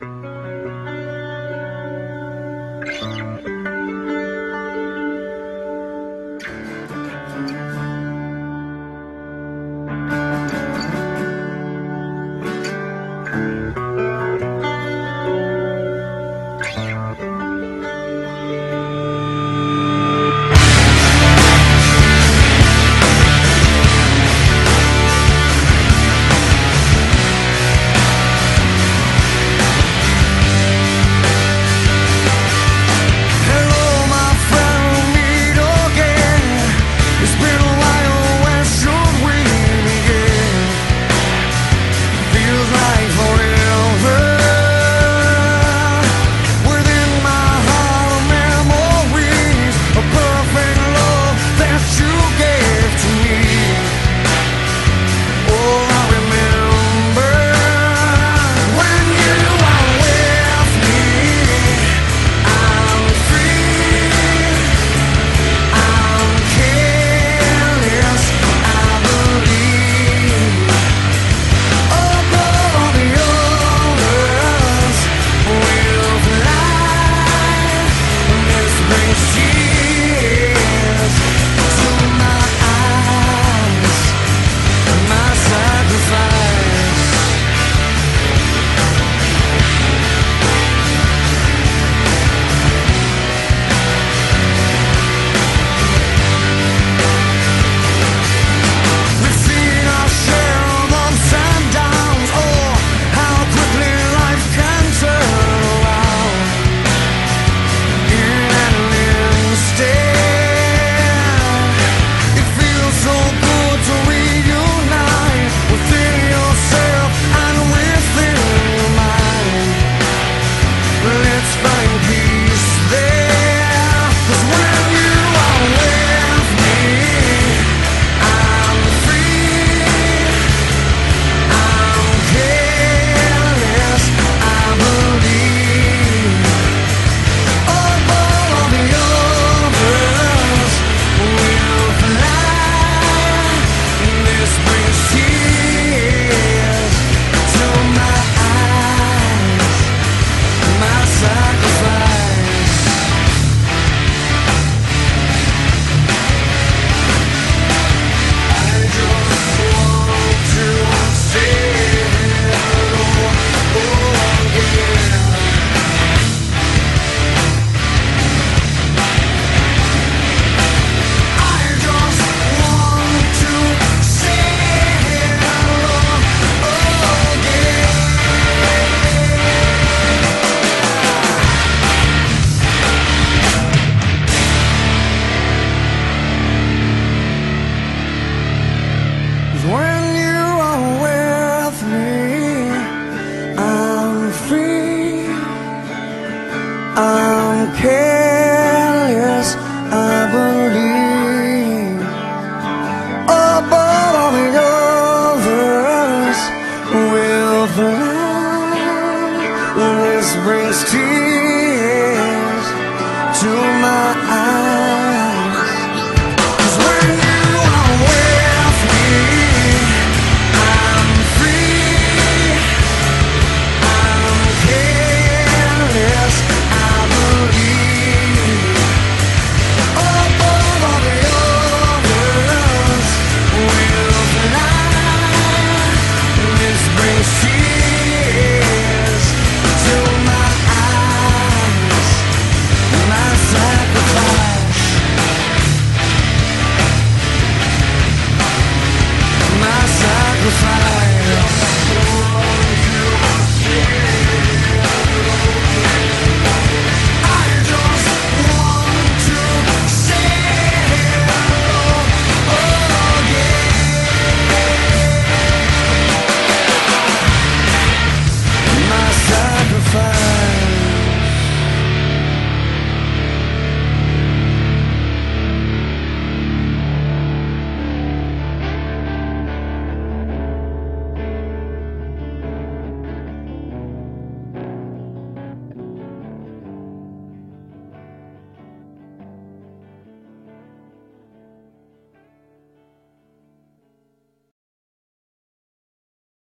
thank you spine. I'm careful.